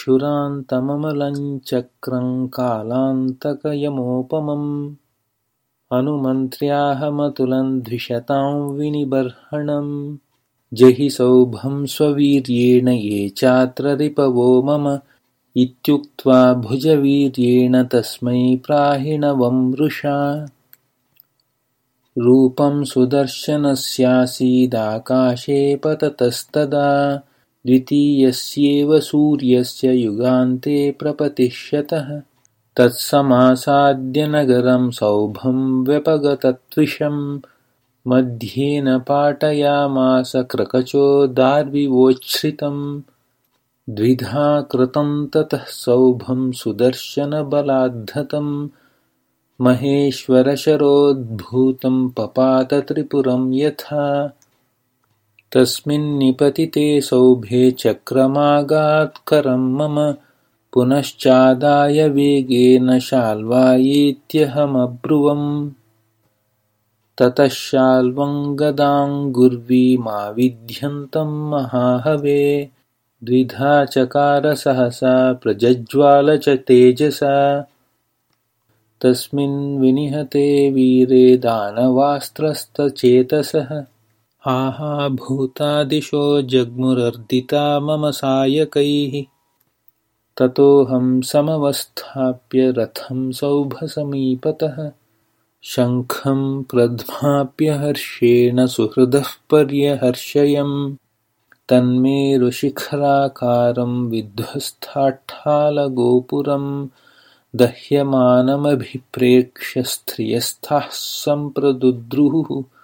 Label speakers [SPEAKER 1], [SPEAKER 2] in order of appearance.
[SPEAKER 1] क्षुरान्तममलञ्चक्रङ्कालान्तकयमोपमम् अनुमन्त्र्याहमतुलन्द्विषतां विनिबर्हणम् जहि सौभं स्ववीर्येण ये चात्र रिपवो मम इत्युक्त्वा भुजवीर्येण तस्मै प्राहिणवं वृषा। रूपं सुदर्शनस्यासीदाकाशे पततस्तदा द्वितीयस्येव सूर्यस्य युगान्ते प्रपतिष्यतः। तत्समासाद्यनगरं सौभं व्यपगतत्विषम् मध्येन पाटयामास क्रकचो दार्विवोच्छ्रितम् द्विधा कृतं ततः सौभं सुदर्शनबलाद्धतं। महेश्वरशरोद्भूतं पपातत्रिपुरं यथा तस्मिन्निपतिते सौभे चक्रमागात्करं मम। पुनश्चादाय वेगेन शाल्वायीत्यहमब्रुवम्। ततः शाल्वङ्गदाङ्गुर्वीमाविध्यन्तं महाहवे। द्विधा चकार सहसा प्रज्ज्वाल च तेजसा। तस्मिन् विनिहते वीरे दानवास्त्रस्तचेतसः आहाभूतादिशो जग्मुरर्दिता मम सायकैः। ततोऽहं समवस्थाप्य रथं सौभसमीपतः शङ्खं प्रध्माप्य हर्षेण सुहृदः पर्यहर्षयम्। तन्मेरुशिखराकारं विध्वस्ताट्टालगोपुरं दह्यमानमभिप्रेक्ष्य स्त्रियस्थाः सम्प्रदुद्रुः